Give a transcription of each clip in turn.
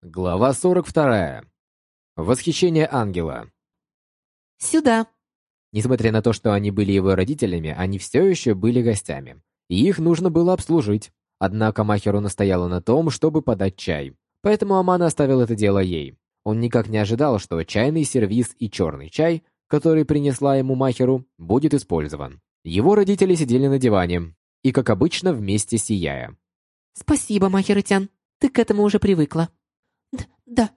Глава 42. Восхищение ангела. «Сюда!» Несмотря на то, что они были его родителями, они все еще были гостями. И их нужно было обслужить. Однако Махеру настояла на том, чтобы подать чай. Поэтому Амана оставил это дело ей. Он никак не ожидал, что чайный сервиз и черный чай, который принесла ему Махеру, будет использован. Его родители сидели на диване и, как обычно, вместе сияя. «Спасибо, Махерытян, ты к этому уже привыкла». Д да.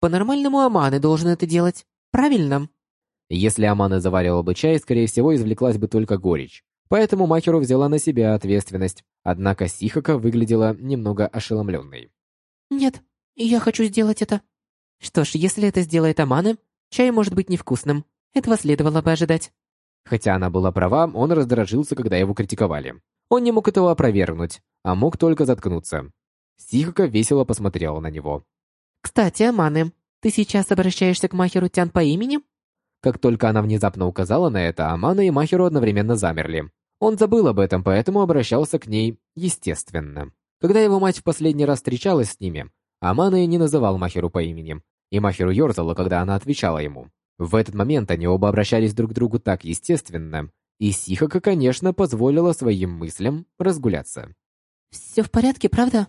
По-нормальному Аманы должен это делать. Правильно? Если Амана заваривала бы чай, скорее всего, извлеклась бы только горечь. Поэтому Махеру взяла на себя ответственность. Однако Сихака выглядела немного ошеломленной. «Нет, я хочу сделать это». Что ж, если это сделает Амана, чай может быть невкусным. Этого следовало бы ожидать. Хотя она была права, он раздражился, когда его критиковали. Он не мог этого опровергнуть, а мог только заткнуться. Сихака весело посмотрела на него. «Кстати, Аманы, ты сейчас обращаешься к Махеру Тян по имени?» Как только она внезапно указала на это, Амана и Махеру одновременно замерли. Он забыл об этом, поэтому обращался к ней естественно. Когда его мать в последний раз встречалась с ними, Амана и не называл Махеру по имени, и Махеру ерзала, когда она отвечала ему. В этот момент они оба обращались друг к другу так естественно, и Сихака, конечно, позволила своим мыслям разгуляться. «Все в порядке, правда?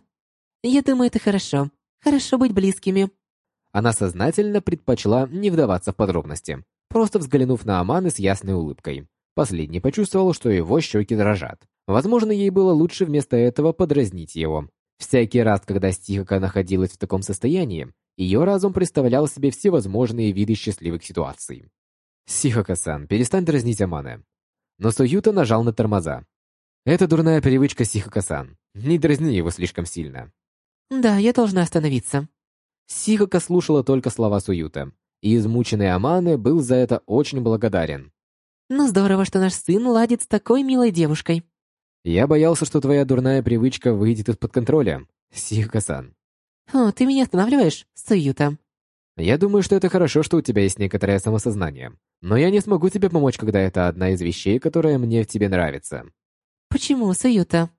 Я думаю, это хорошо. Хорошо быть близкими. Она сознательно предпочла не вдаваться в подробности, просто взглянув на Аманы с ясной улыбкой. Последний почувствовал, что его щеки дрожат. Возможно, ей было лучше вместо этого подразнить его. Всякий раз, когда Стихака находилась в таком состоянии, ее разум представлял себе всевозможные виды счастливых ситуаций. «Сихака-сан, перестань дразнить Аманы». Но Суюта нажал на тормоза. «Это дурная привычка Сихака-сан. Не дразни его слишком сильно». Да, я должна остановиться. Сихака слушала только слова Суюта, и измученный Аманы был за это очень благодарен. Ну здорово, что наш сын ладит с такой милой девушкой. Я боялся, что твоя дурная привычка выйдет из-под контроля, Сихака-сан. О, ты меня останавливаешь, Суюта? Я думаю, что это хорошо, что у тебя есть некоторое самосознание. Но я не смогу тебе помочь, когда это одна из вещей, которая мне в тебе нравится. Почему, Суюта?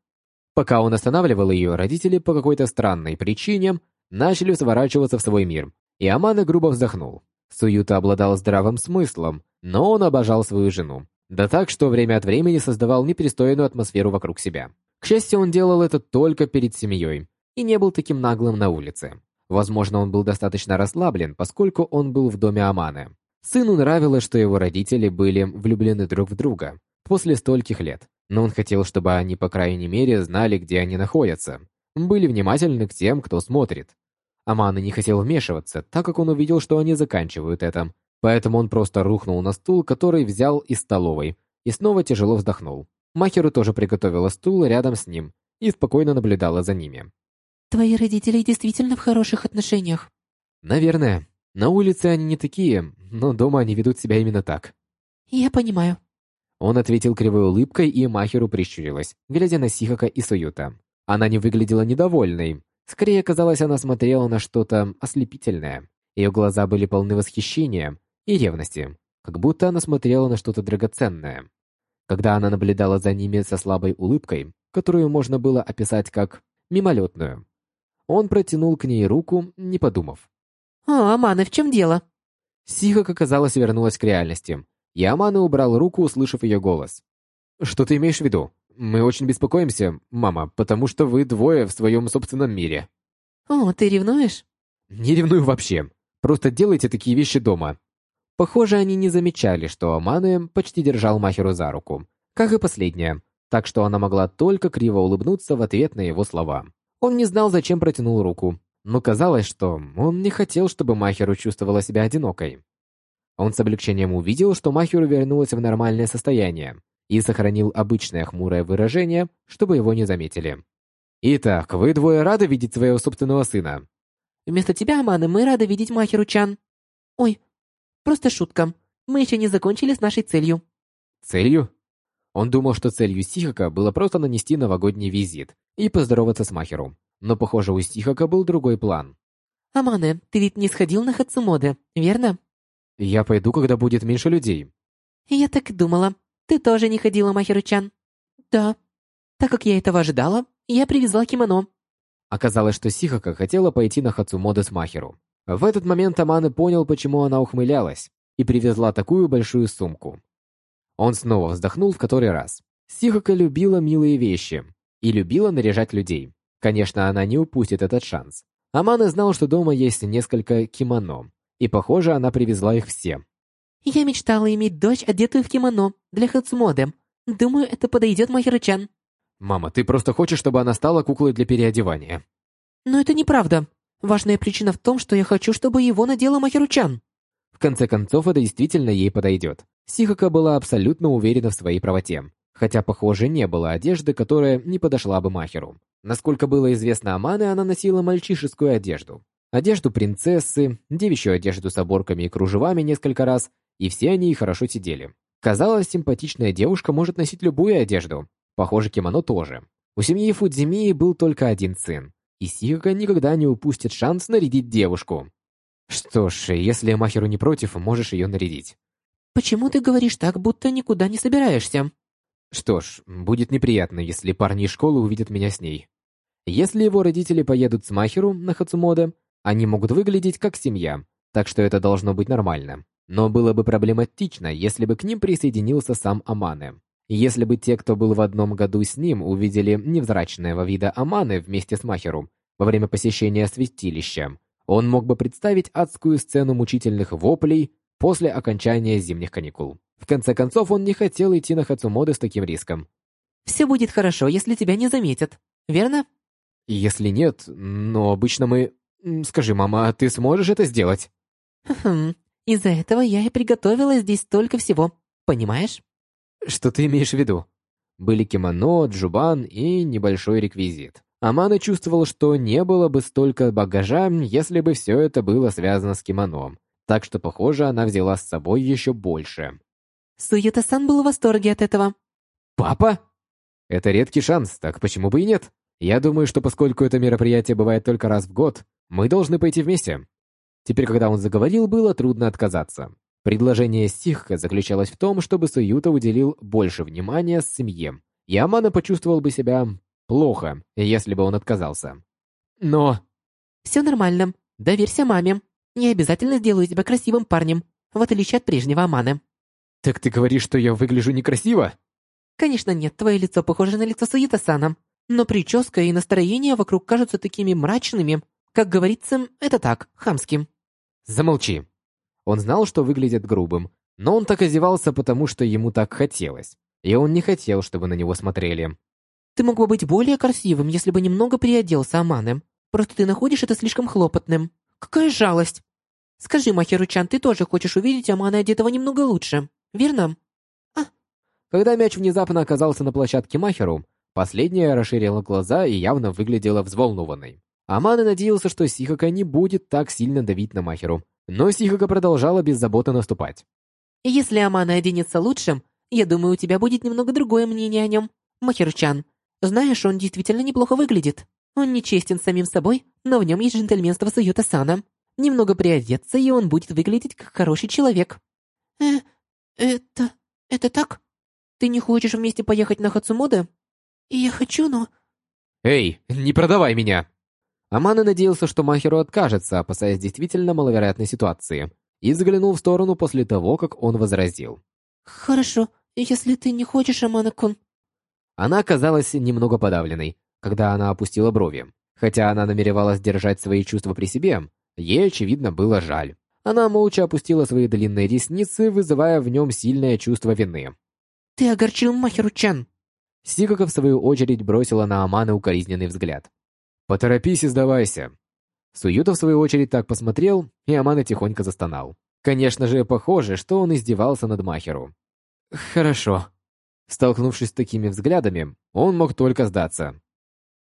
Пока он останавливал ее, родители по какой-то странной причине начали сворачиваться в свой мир, и Амана грубо вздохнул. Суюта обладал здравым смыслом, но он обожал свою жену. Да так, что время от времени создавал непристойную атмосферу вокруг себя. К счастью, он делал это только перед семьей и не был таким наглым на улице. Возможно, он был достаточно расслаблен, поскольку он был в доме Аманы. Сыну нравилось, что его родители были влюблены друг в друга после стольких лет но он хотел, чтобы они, по крайней мере, знали, где они находятся. Были внимательны к тем, кто смотрит. Амана не хотел вмешиваться, так как он увидел, что они заканчивают это. Поэтому он просто рухнул на стул, который взял из столовой, и снова тяжело вздохнул. Махеру тоже приготовила стул рядом с ним и спокойно наблюдала за ними. «Твои родители действительно в хороших отношениях?» «Наверное. На улице они не такие, но дома они ведут себя именно так». «Я понимаю». Он ответил кривой улыбкой, и Махеру прищурилась, глядя на Сихака и Суюта. Она не выглядела недовольной. Скорее, казалось, она смотрела на что-то ослепительное. Ее глаза были полны восхищения и ревности, как будто она смотрела на что-то драгоценное. Когда она наблюдала за ними со слабой улыбкой, которую можно было описать как мимолетную, он протянул к ней руку, не подумав. «О, Амана, в чем дело?» Сихак, оказалось, вернулась к реальности Ямана убрал руку, услышав ее голос. «Что ты имеешь в виду? Мы очень беспокоимся, мама, потому что вы двое в своем собственном мире». «О, ты ревнуешь?» «Не ревную вообще. Просто делайте такие вещи дома». Похоже, они не замечали, что Аманы почти держал Махеру за руку, как и последняя, так что она могла только криво улыбнуться в ответ на его слова. Он не знал, зачем протянул руку, но казалось, что он не хотел, чтобы Махеру чувствовала себя одинокой. Он с облегчением увидел, что Махеру вернулась в нормальное состояние и сохранил обычное хмурое выражение, чтобы его не заметили. «Итак, вы двое рады видеть своего собственного сына?» «Вместо тебя, Аманы, мы рады видеть Махеру-чан». «Ой, просто шутка. Мы еще не закончили с нашей целью». «Целью?» Он думал, что целью Сихака было просто нанести новогодний визит и поздороваться с Махеру. Но, похоже, у Сихака был другой план. «Амане, ты ведь не сходил на Хацумоде, верно?» Я пойду, когда будет меньше людей. Я так и думала. Ты тоже не ходила, Махеру-чан? Да. Так как я этого ожидала, я привезла кимоно. Оказалось, что Сихака хотела пойти на Хацумоде с Махеру. В этот момент Аманы понял, почему она ухмылялась, и привезла такую большую сумку. Он снова вздохнул в который раз. Сихака любила милые вещи и любила наряжать людей. Конечно, она не упустит этот шанс. Аманы знал, что дома есть несколько кимоно, и, похоже, она привезла их все. «Я мечтала иметь дочь, одетую в кимоно, для Хацумоде. Думаю, это подойдет Махиру-чан». «Мама, ты просто хочешь, чтобы она стала куклой для переодевания». «Но это неправда. Важная причина в том, что я хочу, чтобы его надела Махиру-чан». В конце концов, это действительно ей подойдет. Сихака была абсолютно уверена в своей правоте, хотя, похоже, не было одежды, которая не подошла бы Махеру. Насколько было известно Амане, она носила мальчишескую одежду. Одежду принцессы, девичью одежду с оборками и кружевами несколько раз, и все они хорошо сидели. Казалось, симпатичная девушка может носить любую одежду. Похоже, кимоно тоже. У семьи Фудзимии был только один сын, и Сихака никогда не упустит шанс нарядить девушку. Что ж, если Махеру не против, можешь ее нарядить. «Почему ты говоришь так, будто никуда не собираешься?» Что ж, будет неприятно, если парни из школы увидят меня с ней. Если его родители поедут с Махеру на Хацумоде, они могут выглядеть как семья, так что это должно быть нормально. Но было бы проблематично, если бы к ним присоединился сам Амане. Если бы те, кто был в одном году с ним, увидели невзрачного вида Аманы вместе с Махеру во время посещения святилища, он мог бы представить адскую сцену мучительных воплей, после окончания зимних каникул. В конце концов, он не хотел идти на Хацумоде с таким риском. «Все будет хорошо, если тебя не заметят, верно?» «Если нет, но обычно мы... Скажи, мама, а ты сможешь это сделать?» «Хм, из-за этого я и приготовила здесь столько всего, понимаешь?» «Что ты имеешь в виду?» Были кимоно, джубан и небольшой реквизит. Амана чувствовал, что не было бы столько багажа, если бы все это было связано с кимоно так что, похоже, она взяла с собой еще больше. Суета-сан был в восторге от этого. «Папа?» Это редкий шанс, так почему бы и нет? Я думаю, что поскольку это мероприятие бывает только раз в год, мы должны пойти вместе. Теперь, когда он заговорил, было трудно отказаться. Предложение Сихка заключалось в том, чтобы Суюта уделил больше внимания семье, и Амана почувствовал бы себя плохо, если бы он отказался. Но... «Все нормально. Доверься маме», я обязательно сделаю тебя красивым парнем, в отличие от прежнего Аманы». «Так ты говоришь, что я выгляжу некрасиво?» «Конечно нет, твое лицо похоже на лицо Суита-сана, но прическа и настроение вокруг кажутся такими мрачными. Как говорится, это так, хамским». «Замолчи». Он знал, что выглядит грубым, но он так озевался, потому что ему так хотелось. И он не хотел, чтобы на него смотрели. «Ты мог бы быть более красивым, если бы немного приоделся, Аманы. Просто ты находишь это слишком хлопотным. Какая жалость!» Скажи, Махеру-чан, ты тоже хочешь увидеть Амана одетого немного лучше, верно? А? Когда мяч внезапно оказался на площадке Махеру, последняя расширила глаза и явно выглядела взволнованной. Амана надеялся, что Сихака не будет так сильно давить на Махеру, но Сихака продолжала беззаботно наступать. «Если Амана оденется лучше, я думаю, у тебя будет немного другое мнение о нем, Махеру-чан. Знаешь, он действительно неплохо выглядит. Он нечестен самим собой, но в нем есть джентльменство Суюта-сана немного приодеться, и он будет выглядеть как хороший человек». «Э, это... это так? Ты не хочешь вместе поехать на Хацумоде?» «Я хочу, но...» «Эй, не продавай меня!» Амана надеялся, что Махеру откажется, опасаясь действительно маловероятной ситуации, и заглянул в сторону после того, как он возразил. «Хорошо, если ты не хочешь, Амана-кун». Она оказалась немного подавленной, когда она опустила брови. Хотя она намеревалась держать свои чувства при себе, Ей, очевидно, было жаль. Она молча опустила свои длинные ресницы, вызывая в нем сильное чувство вины. «Ты огорчил Махеру-чан!» Сикака, в свою очередь, бросила на Амана укоризненный взгляд. «Поторопись и сдавайся!» Суюта, в свою очередь, так посмотрел, и Амана тихонько застонал. Конечно же, похоже, что он издевался над Махеру. «Хорошо». Столкнувшись с такими взглядами, он мог только сдаться.